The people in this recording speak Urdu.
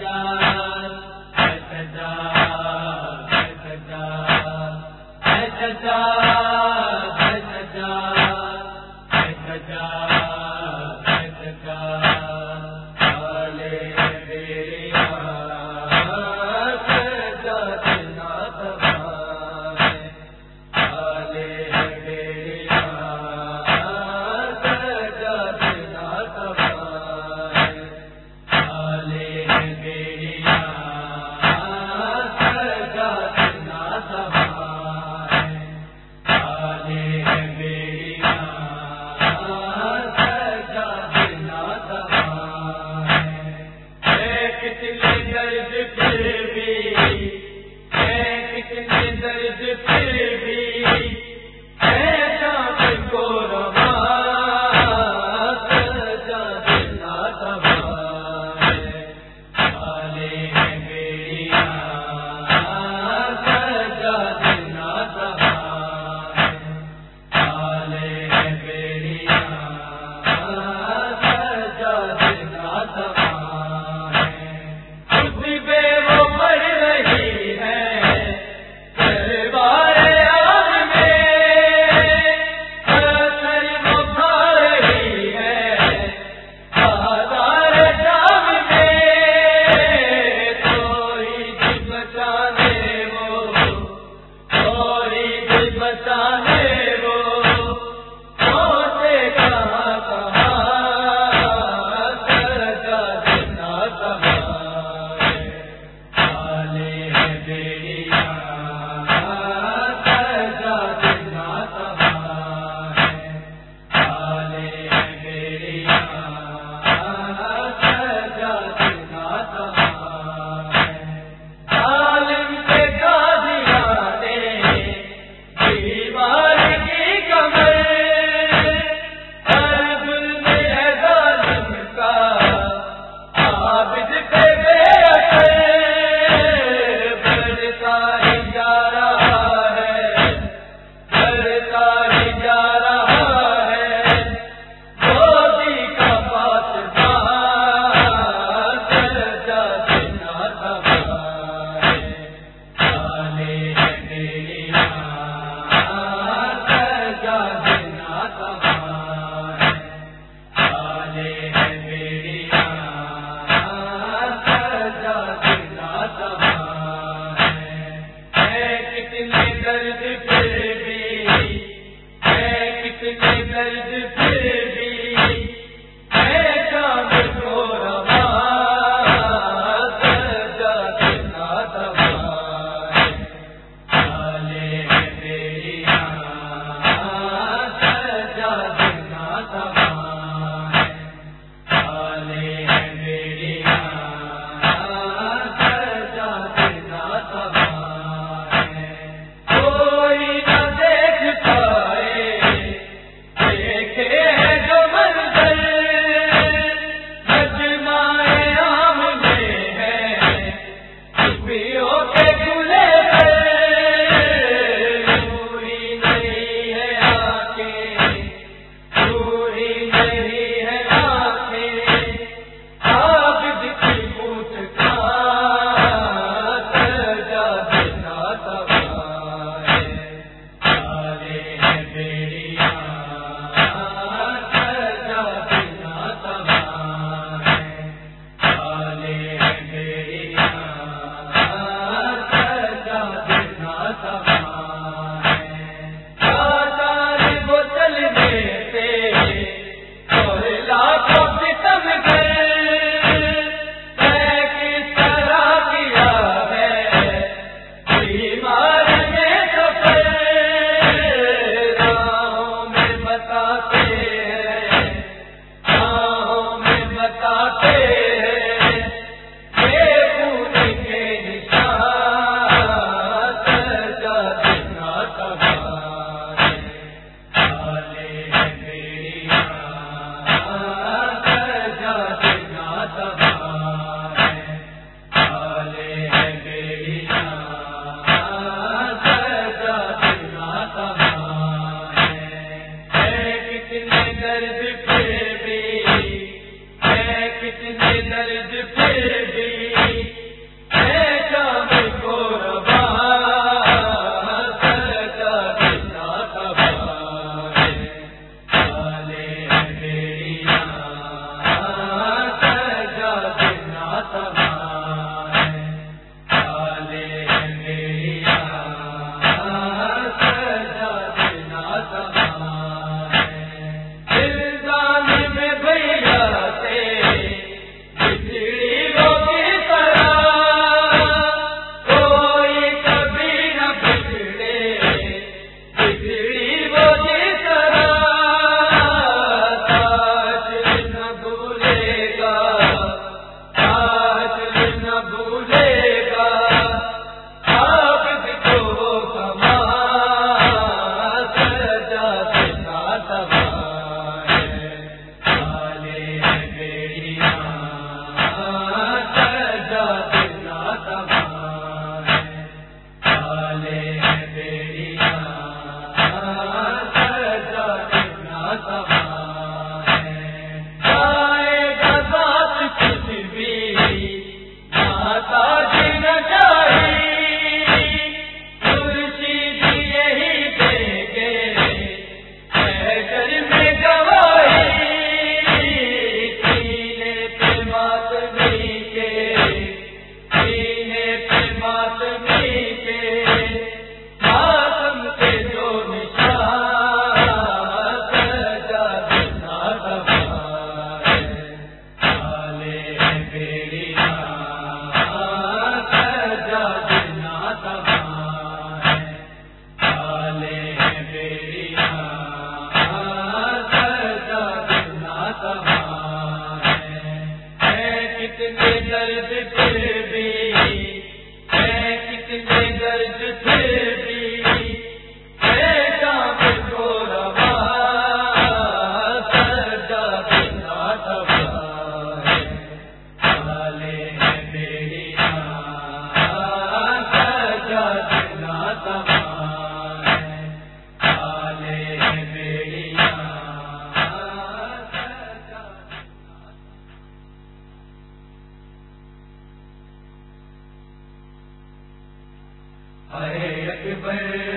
میری کے درد پہ کے درد پھر بھی اکبر